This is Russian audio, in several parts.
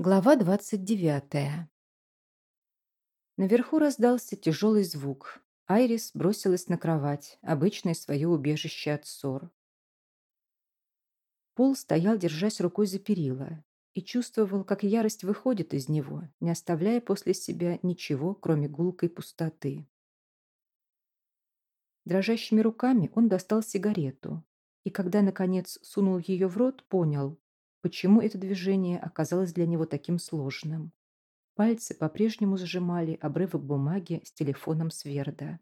Глава двадцать девятая. Наверху раздался тяжелый звук. Айрис бросилась на кровать, обычное свое убежище от ссор. Пол стоял, держась рукой за перила, и чувствовал, как ярость выходит из него, не оставляя после себя ничего, кроме гулкой пустоты. Дрожащими руками он достал сигарету, и когда, наконец, сунул ее в рот, понял, Почему это движение оказалось для него таким сложным? Пальцы по-прежнему сжимали обрывок бумаги с телефоном Сверда.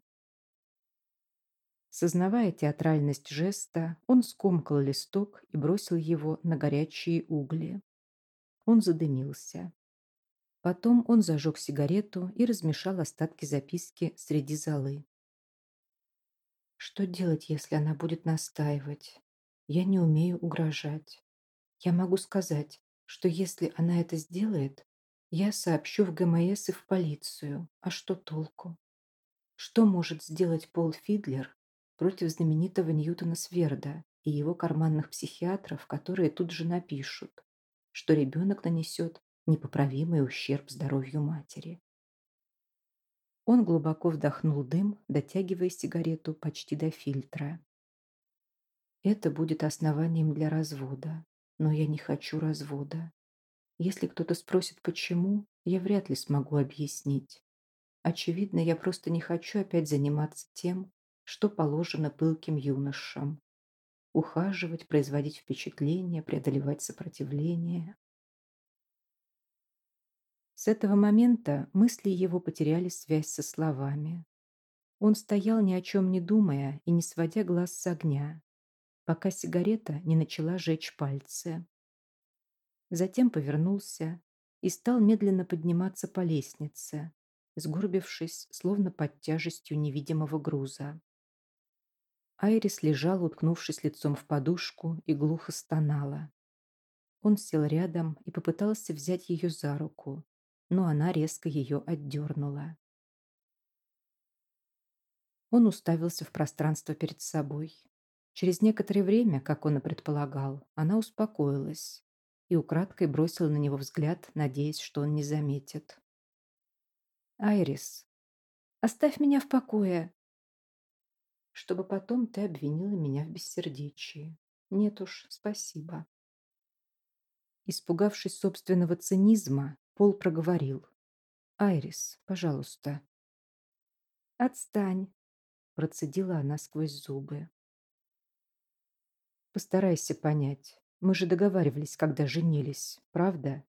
Сознавая театральность жеста, он скомкал листок и бросил его на горячие угли. Он задымился. Потом он зажег сигарету и размешал остатки записки среди золы. Что делать, если она будет настаивать? Я не умею угрожать. Я могу сказать, что если она это сделает, я сообщу в ГМС и в полицию. А что толку? Что может сделать Пол Фидлер против знаменитого Ньютона Сверда и его карманных психиатров, которые тут же напишут, что ребенок нанесет непоправимый ущерб здоровью матери? Он глубоко вдохнул дым, дотягивая сигарету почти до фильтра. Это будет основанием для развода. Но я не хочу развода. Если кто-то спросит, почему, я вряд ли смогу объяснить. Очевидно, я просто не хочу опять заниматься тем, что положено пылким юношам. Ухаживать, производить впечатление, преодолевать сопротивление. С этого момента мысли его потеряли связь со словами. Он стоял ни о чем не думая и не сводя глаз с огня, пока сигарета не начала жечь пальцы. Затем повернулся и стал медленно подниматься по лестнице, сгорбившись, словно под тяжестью невидимого груза. Айрис лежала, уткнувшись лицом в подушку, и глухо стонала. Он сел рядом и попытался взять ее за руку, но она резко ее отдернула. Он уставился в пространство перед собой. Через некоторое время, как он и предполагал, она успокоилась и украдкой бросила на него взгляд, надеясь, что он не заметит. «Айрис, оставь меня в покое!» «Чтобы потом ты обвинила меня в бессердечии. Нет уж, спасибо». Испугавшись собственного цинизма, Пол проговорил. «Айрис, пожалуйста». «Отстань», – процедила она сквозь зубы. Постарайся понять. Мы же договаривались, когда женились, правда?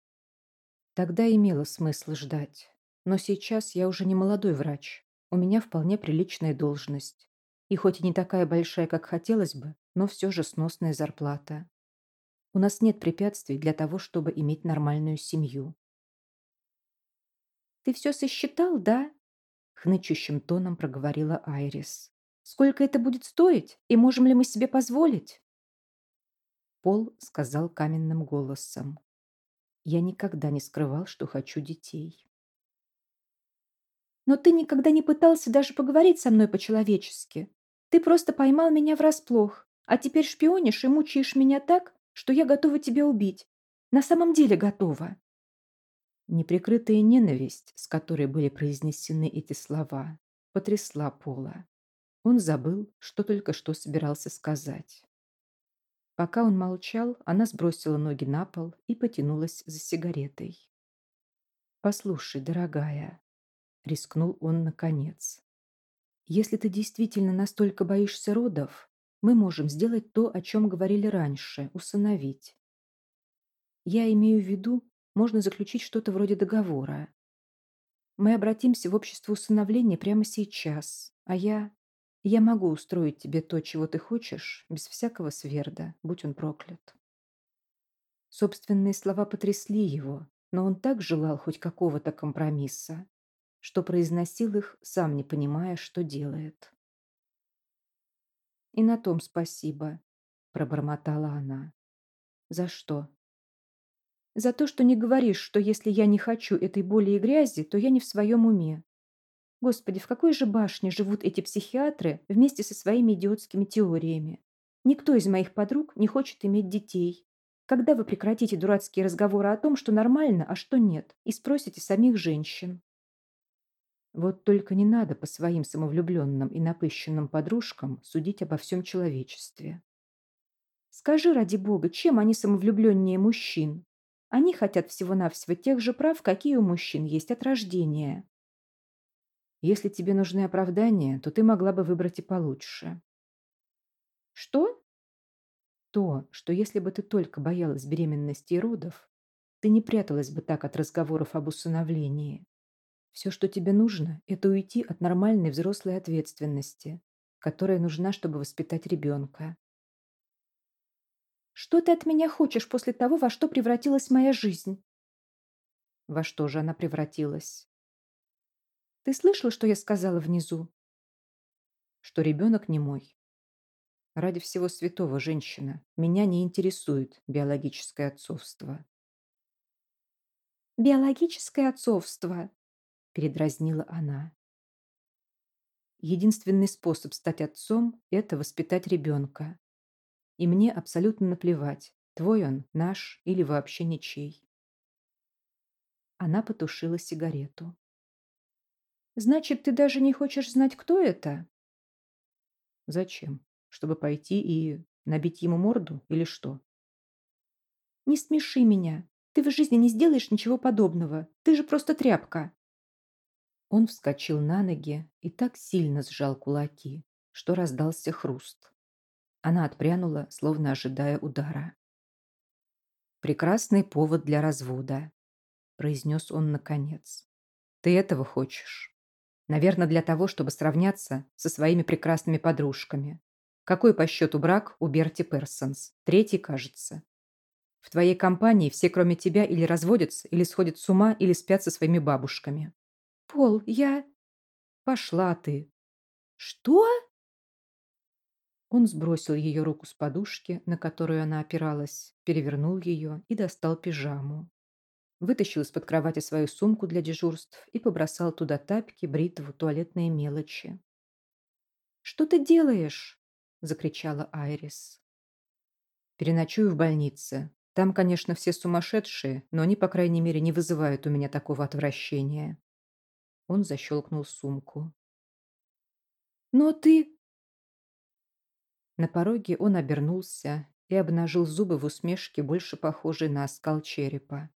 Тогда имело смысл ждать. Но сейчас я уже не молодой врач. У меня вполне приличная должность. И хоть и не такая большая, как хотелось бы, но все же сносная зарплата. У нас нет препятствий для того, чтобы иметь нормальную семью. «Ты все сосчитал, да?» Хнычущим тоном проговорила Айрис. «Сколько это будет стоить? И можем ли мы себе позволить?» Пол сказал каменным голосом. Я никогда не скрывал, что хочу детей. Но ты никогда не пытался даже поговорить со мной по-человечески. Ты просто поймал меня врасплох, а теперь шпионишь и мучаешь меня так, что я готова тебя убить. На самом деле готова. Неприкрытая ненависть, с которой были произнесены эти слова, потрясла Пола. Он забыл, что только что собирался сказать. Пока он молчал, она сбросила ноги на пол и потянулась за сигаретой. «Послушай, дорогая», — рискнул он наконец, «если ты действительно настолько боишься родов, мы можем сделать то, о чем говорили раньше, усыновить. Я имею в виду, можно заключить что-то вроде договора. Мы обратимся в общество усыновления прямо сейчас, а я... Я могу устроить тебе то, чего ты хочешь, без всякого сверда, будь он проклят. Собственные слова потрясли его, но он так желал хоть какого-то компромисса, что произносил их, сам не понимая, что делает. «И на том спасибо», – пробормотала она. «За что?» «За то, что не говоришь, что если я не хочу этой боли и грязи, то я не в своем уме. Господи, в какой же башне живут эти психиатры вместе со своими идиотскими теориями? Никто из моих подруг не хочет иметь детей. Когда вы прекратите дурацкие разговоры о том, что нормально, а что нет, и спросите самих женщин? Вот только не надо по своим самовлюбленным и напыщенным подружкам судить обо всем человечестве. Скажи, ради бога, чем они самовлюбленнее мужчин? Они хотят всего-навсего тех же прав, какие у мужчин есть от рождения. Если тебе нужны оправдания, то ты могла бы выбрать и получше. Что? То, что если бы ты только боялась беременности и родов, ты не пряталась бы так от разговоров об усыновлении. Все, что тебе нужно, это уйти от нормальной взрослой ответственности, которая нужна, чтобы воспитать ребенка. Что ты от меня хочешь после того, во что превратилась моя жизнь? Во что же она превратилась? Ты слышал, что я сказала внизу? Что ребенок не мой. Ради всего святого, женщина, меня не интересует биологическое отцовство. Биологическое отцовство, передразнила она. Единственный способ стать отцом – это воспитать ребенка. И мне абсолютно наплевать, твой он, наш или вообще ничей. Она потушила сигарету. «Значит, ты даже не хочешь знать, кто это?» «Зачем? Чтобы пойти и набить ему морду или что?» «Не смеши меня. Ты в жизни не сделаешь ничего подобного. Ты же просто тряпка». Он вскочил на ноги и так сильно сжал кулаки, что раздался хруст. Она отпрянула, словно ожидая удара. «Прекрасный повод для развода», – произнес он наконец. «Ты этого хочешь? Наверное, для того, чтобы сравняться со своими прекрасными подружками. Какой по счету брак у Берти Персонс? Третий, кажется. В твоей компании все, кроме тебя, или разводятся, или сходят с ума, или спят со своими бабушками». «Пол, я...» «Пошла ты». «Что?» Он сбросил ее руку с подушки, на которую она опиралась, перевернул ее и достал пижаму. Вытащил из-под кровати свою сумку для дежурств и побросал туда тапки, бритву, туалетные мелочи. «Что ты делаешь?» – закричала Айрис. «Переночую в больнице. Там, конечно, все сумасшедшие, но они, по крайней мере, не вызывают у меня такого отвращения». Он защелкнул сумку. «Но ты...» На пороге он обернулся и обнажил зубы в усмешке, больше похожей на оскал черепа.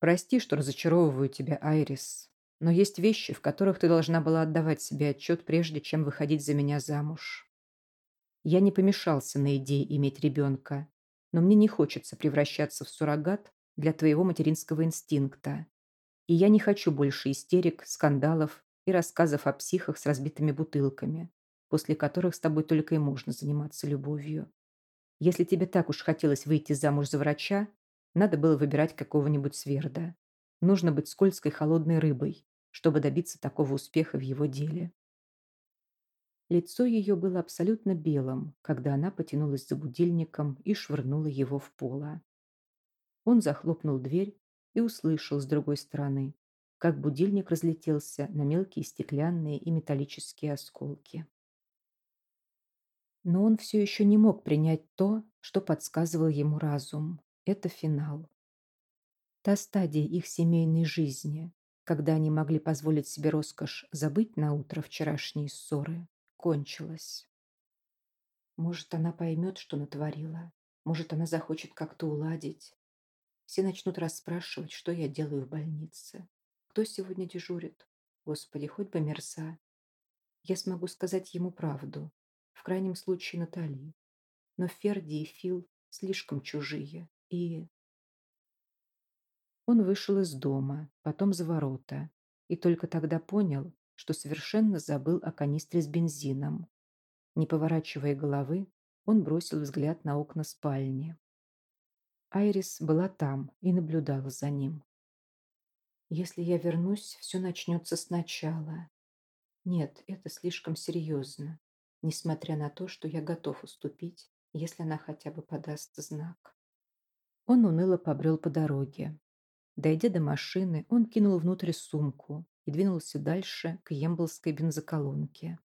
«Прости, что разочаровываю тебя, Айрис, но есть вещи, в которых ты должна была отдавать себе отчет, прежде чем выходить за меня замуж. Я не помешался на идее иметь ребенка, но мне не хочется превращаться в суррогат для твоего материнского инстинкта. И я не хочу больше истерик, скандалов и рассказов о психах с разбитыми бутылками, после которых с тобой только и можно заниматься любовью. Если тебе так уж хотелось выйти замуж за врача, надо было выбирать какого-нибудь сверда. Нужно быть скользкой холодной рыбой, чтобы добиться такого успеха в его деле. Лицо ее было абсолютно белым, когда она потянулась за будильником и швырнула его в поло. Он захлопнул дверь и услышал с другой стороны, как будильник разлетелся на мелкие стеклянные и металлические осколки. Но он все еще не мог принять то, что подсказывал ему разум. Это финал. Та стадия их семейной жизни, когда они могли позволить себе роскошь забыть на утро вчерашние ссоры, кончилась. Может, она поймет, что натворила. Может, она захочет как-то уладить. Все начнут расспрашивать, что я делаю в больнице. Кто сегодня дежурит? Господи, хоть бы мерза. Я смогу сказать ему правду в крайнем случае Натали. Но Ферди и Фил слишком чужие, и... Он вышел из дома, потом за ворота, и только тогда понял, что совершенно забыл о канистре с бензином. Не поворачивая головы, он бросил взгляд на окна спальни. Айрис была там и наблюдала за ним. «Если я вернусь, все начнется сначала. Нет, это слишком серьезно несмотря на то, что я готов уступить, если она хотя бы подаст знак. Он уныло побрел по дороге. Дойдя до машины, он кинул внутрь сумку и двинулся дальше к Емблской бензоколонке.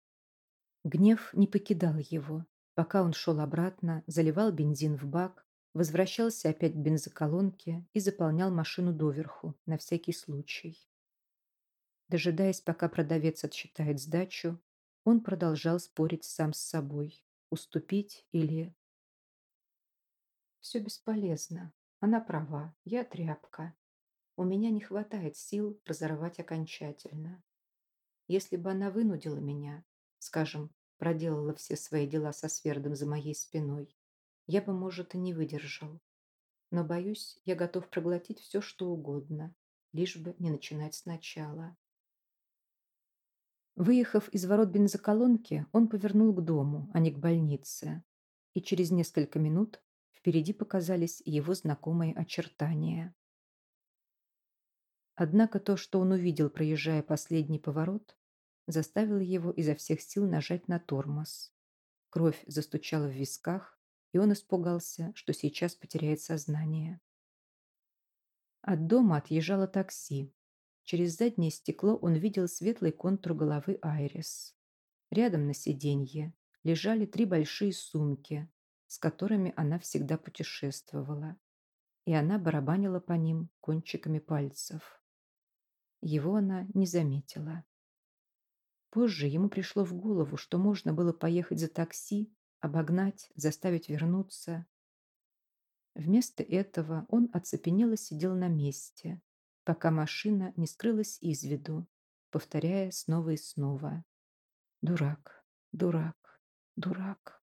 Гнев не покидал его. Пока он шел обратно, заливал бензин в бак, возвращался опять к бензоколонке и заполнял машину доверху, на всякий случай. Дожидаясь, пока продавец отсчитает сдачу, он продолжал спорить сам с собой, уступить или... Все бесполезно. Она права, я тряпка. У меня не хватает сил разорвать окончательно. Если бы она вынудила меня, скажем, проделала все свои дела со свердом за моей спиной, я бы, может, и не выдержал. Но, боюсь, я готов проглотить все, что угодно, лишь бы не начинать сначала. Выехав из ворот бензоколонки, он повернул к дому, а не к больнице. И через несколько минут впереди показались его знакомые очертания. Однако то, что он увидел, проезжая последний поворот, заставило его изо всех сил нажать на тормоз. Кровь застучала в висках, и он испугался, что сейчас потеряет сознание. От дома отъезжало такси. Через заднее стекло он видел светлый контур головы Айрис. Рядом на сиденье лежали три большие сумки, с которыми она всегда путешествовала, и она барабанила по ним кончиками пальцев. Его она не заметила. Позже ему пришло в голову, что можно было поехать за такси обогнать, заставить вернуться. Вместо этого он оцепенело сидел на месте, пока машина не скрылась из виду, повторяя снова и снова. Дурак, дурак, дурак.